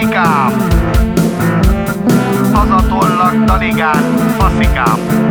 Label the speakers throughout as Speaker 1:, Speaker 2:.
Speaker 1: dinamikám Hazatollak taligán, faszikám.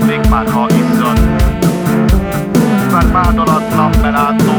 Speaker 1: izzadnék már, ha izzad. Mert vádalatlan beláttam,